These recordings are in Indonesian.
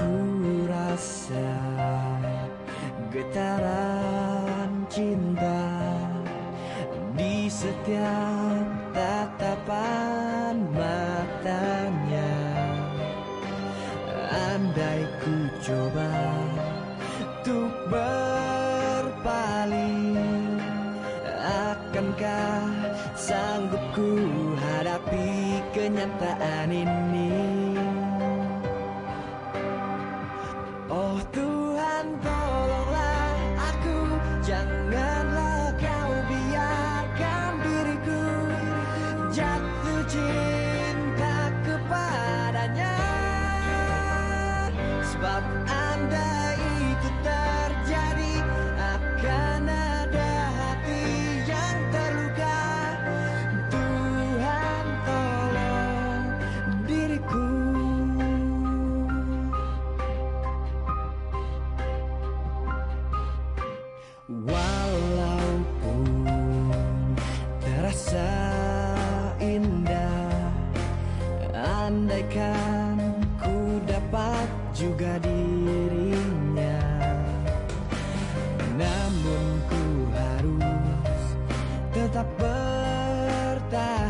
Ku rasa getaran cinta Di setiap tatapan matanya. Andai ku coba Untuk berpaling Akankah sanggup ku hadapi kenyataan ini? tetap bertahan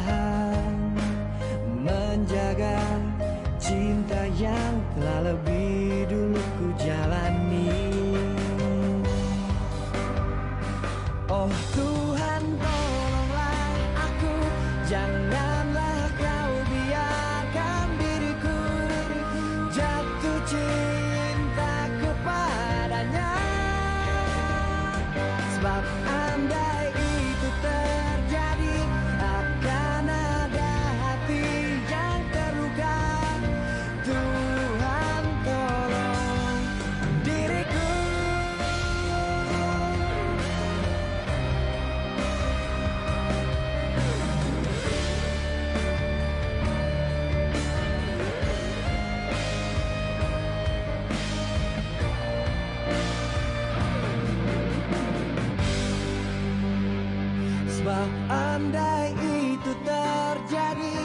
Menjaga cinta yang telah lebih dulu andai itu terjadi